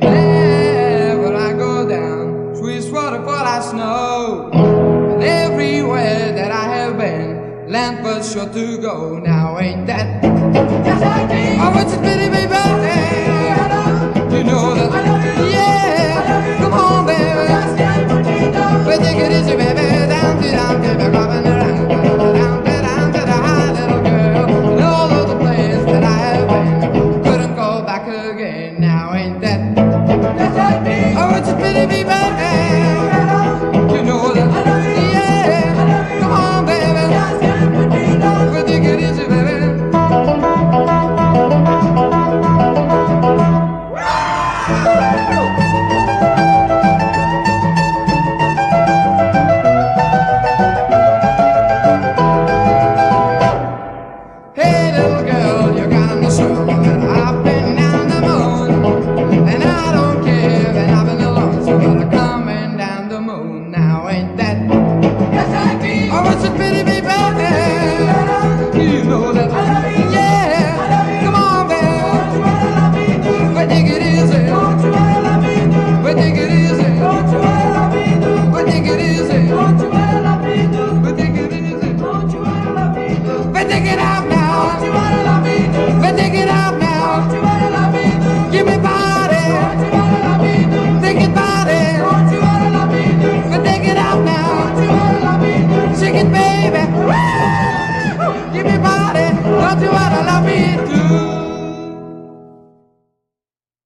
Whenever I go down, sweet waterfall I snow. And everywhere that I have been, land was sure to go. Now ain't that? Oh, it's a pity, baby. You know that. Yeah, come on, baby. Well, take it easy, baby. Hey little girl, you're gonna me so Better get out now. Better get out now.